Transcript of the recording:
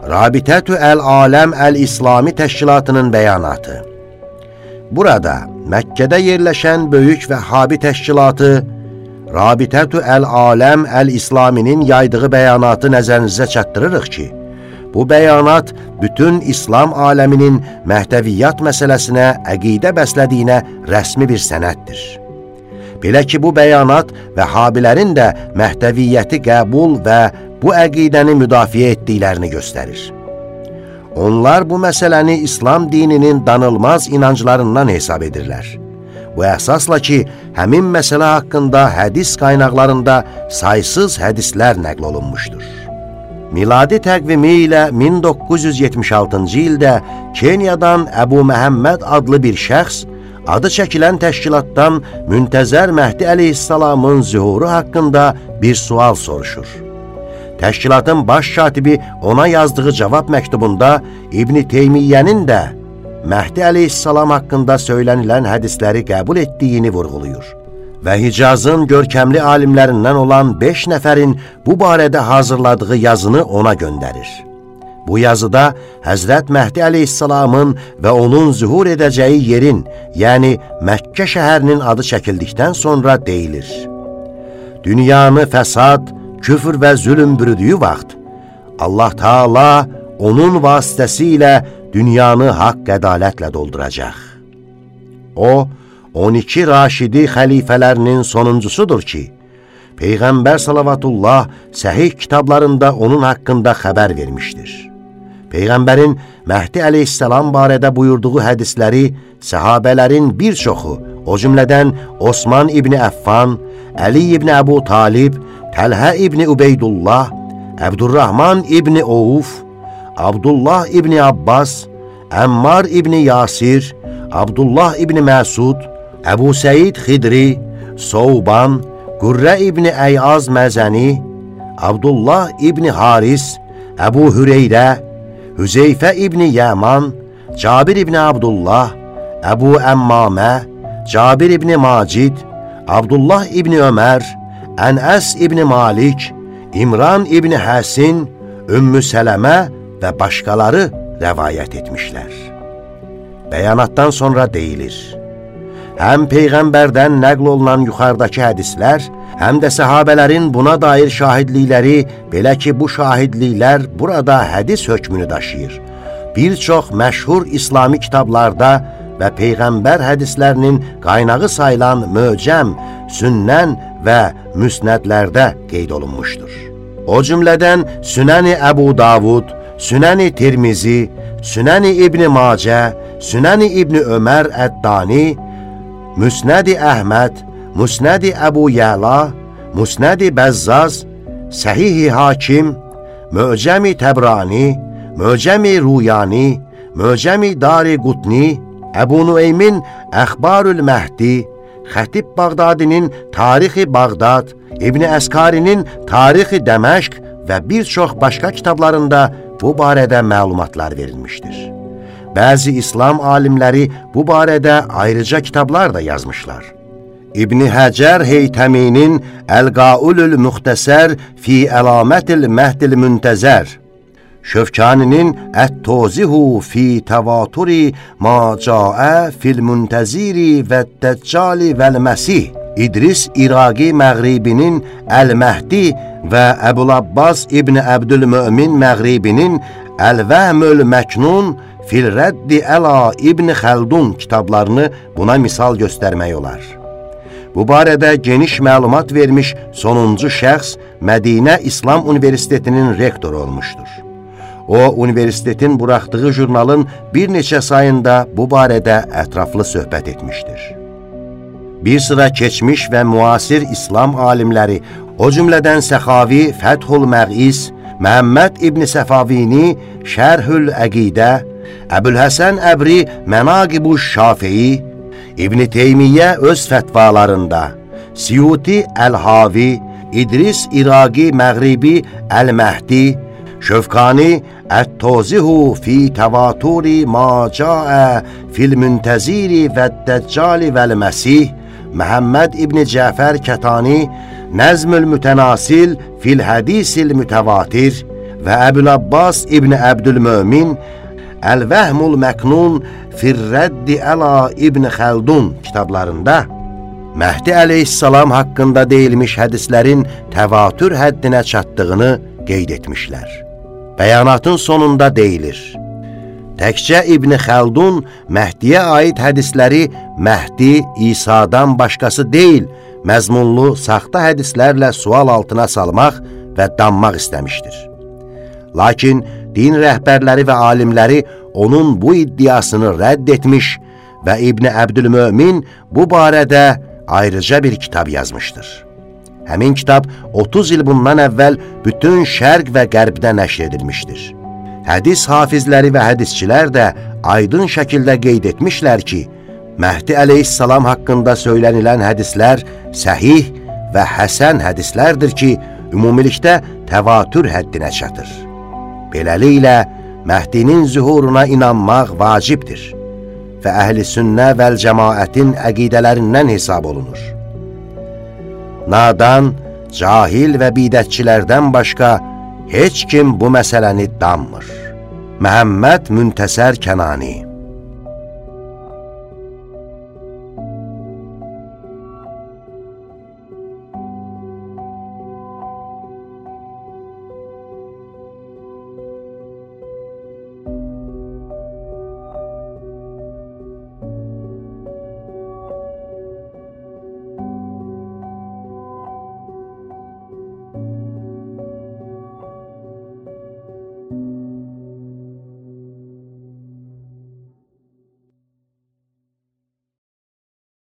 Rabitətü Əl-Aləm Əl-İslami Təşkilatının bəyanatı Burada Məkkədə yerləşən böyük Vəhhabi təşkilatı Rabitətü Əl-Aləm Əl-İslaminin yaydığı bəyanatı nəzərinizə çatdırırıq ki, bu bəyanat bütün İslam aləminin məhdəviyyat məsələsinə əqidə bəslədiyinə rəsmi bir sənəddir. Belə ki, bu bəyanat Vəhhabilərin də məhdəviyyəti qəbul və bu əqidəni müdafiə etdiklərini göstərir. Onlar bu məsələni İslam dininin danılmaz inanclarından hesab edirlər. Bu əsasla ki, həmin məsələ haqqında hədis qaynaqlarında saysız hədislər nəql olunmuşdur. Miladi təqvimi ilə 1976-cı ildə Kenyadan Əbu Məhəmməd adlı bir şəxs adı çəkilən təşkilatdan Müntəzər Məhdi əleyhissalamın zühuru haqqında bir sual soruşur. Təşkilatın baş katibi ona yazdığı cavab məktubunda İbni Teymiyyənin də Məhdi əleyhissalam haqqında söylənilən hədisləri qəbul etdiyini vurğuluyur və Hicazın görkəmli alimlərindən olan 5 nəfərin bu barədə hazırladığı yazını ona göndərir. Bu yazıda Həzrət Məhdi əleyhissalamın və onun zühur edəcəyi yerin, yəni Məkkə şəhərinin adı çəkildikdən sonra deyilir. Dünyanı fəsad, küfür və zülüm bürüdüyü vaxt, Allah Taala onun vasitəsilə dünyanı haqq ədalətlə dolduracaq. O, 12 raşidi xəlifələrinin sonuncusudur ki, Peyğəmbər salavatullah səhih kitablarında onun haqqında xəbər vermişdir. Peyğəmbərin Məhdi əleyhissalam barədə buyurduğu hədisləri səhabələrin bir çoxu, o cümlədən Osman İbni Əffan, Əli İbni Əbu Talib, Təlhə İbni Ubeydullah, Əbdurrahman İbni Oğuf, Abdullah İbni Abbas, Əmmar İbni Yasir, Abdullah İbni Məsud, Əbu Səid Xidri, Souban, Qurrə İbni Əyaz Məzəni, Abdullah İbni Haris, Əbu Hüreyrə, Hüzeyfə İbni Yəman, Cabir İbni Abdullah, Əbu Əmmamə, Cabir İbni Macid, Abdullah İbni Ömər, Ənəs İbni Malik, İmran İbni Həsin, Ümmü Sələmə və başqaları rəvayət etmişlər. Bəyanatdan sonra deyilir, həm Peyğəmbərdən nəql olunan yuxarıdakı hədislər, həm də səhabələrin buna dair şahidlikləri, belə ki, bu şahidliklər burada hədis hökmünü daşıyır. Bir çox məşhur İslami kitablarda və Peyğəmbər hədislərinin qaynağı sayılan möcəm, sünnən və müsnədlərdə qeyd olunmuşdur. O cümlədən Sünəni Əbu Davud, Sünəni Tirmizi, Sünəni İbni Macə, Sünəni İbni Ömər Əddani, Müsnədi Əhməd, Müsnədi Əbu Yəla, Müsnədi Bəzzaz, Səhihi Hakim, Möcəmi Təbrani, Möcəmi Ruyani, Möcəmi Dari Qutni, Əbu Nüeymin Əxbarül Məhdi, Xətib Bağdadinin Tarixi Bağdad, İbni Əskarinin Tarixi Dəməşq və bir çox başqa kitablarında bu barədə məlumatlar verilmişdir. Bəzi İslam alimləri bu barədə ayrıca kitablar da yazmışlar. İbni Həcər Heytəminin Əl-Qaulül Müxtəsər fi Əlamətil Məhdil Müntəzər Şövkaninin Ət-Tozihu fi Təvaturi ma caə fil müntəziri və Dəccali vəl-Məsih İdris İraqi Məğribinin Əl-Məhdi və Əbul Abbas İbn Əbdülmömin Məğribinin Əl-Vəhmül Məknun Fil Rəddi Əla İbn Xəldun kitablarını buna misal göstərmək olar. Bu barədə geniş məlumat vermiş sonuncu şəxs Mədinə İslam Universitetinin rektoru olmuşdur. O, universitetin buraxdığı jurnalın bir neçə sayında bu barədə ətraflı söhbət etmişdir. Bir sıra keçmiş və müasir İslam alimləri, o cümlədən Səxavi Fəthul Məğis, Məhəmməd İbni Səfavini Şərhül Əqidə, Əbülhəsən Əbri Mənaqibu Şafii, İbni Teymiyyə öz fətvalarında, Siyuti Əl-Havi, İdris İraqi Məğribi Əl-Məhdi, Şövkani Ət-Tozihu fi təvaturi ma caə fil müntəziri və dəccali vəl-məsih Məhəmməd İbni Cəfər Kətani Nəzmül Mütənasil fil hədisil mütəvatir və Əbül Abbas İbn Əbdülmömin Əl-Vəhmul Məknun Firrəddi Əla İbn Xəldun kitablarında Məhdi əleyhissalam haqqında deyilmiş hədislərin təvatür həddinə çatdığını qeyd etmişlər. Bəyanatın sonunda deyilir. Təkcə İbn Xəldun Məhdiyə aid hədisləri Məhdi İsa'dan başqası deyil, məzmunlu saxta hədislərlə sual altına salmaq və danmaq istəmişdir. Lakin din rəhbərləri və alimləri onun bu iddiasını rədd etmiş və İbn Əbdülmömin bu barədə ayrıca bir kitab yazmışdır. Həmin kitab 30 il bundan əvvəl bütün şərq və qərbdə nəşr edilmişdir. Hədis hafizləri və hədisçilər də aydın şəkildə qeyd etmişlər ki, Məhdi əleyhissalam haqqında söylənilən hədislər səhih və həsən hədislərdir ki, ümumilikdə təvatür həddinə çatır. Beləliklə, Məhdinin zühuruna inanmaq vacibdir və əhl-i sünnə vəl cəmaətin əqidələrindən hesab olunur. Nadan, cahil və bidətçilərdən başqa heç kim bu məsələni danmır. Məhəmməd Müntəsər Kənani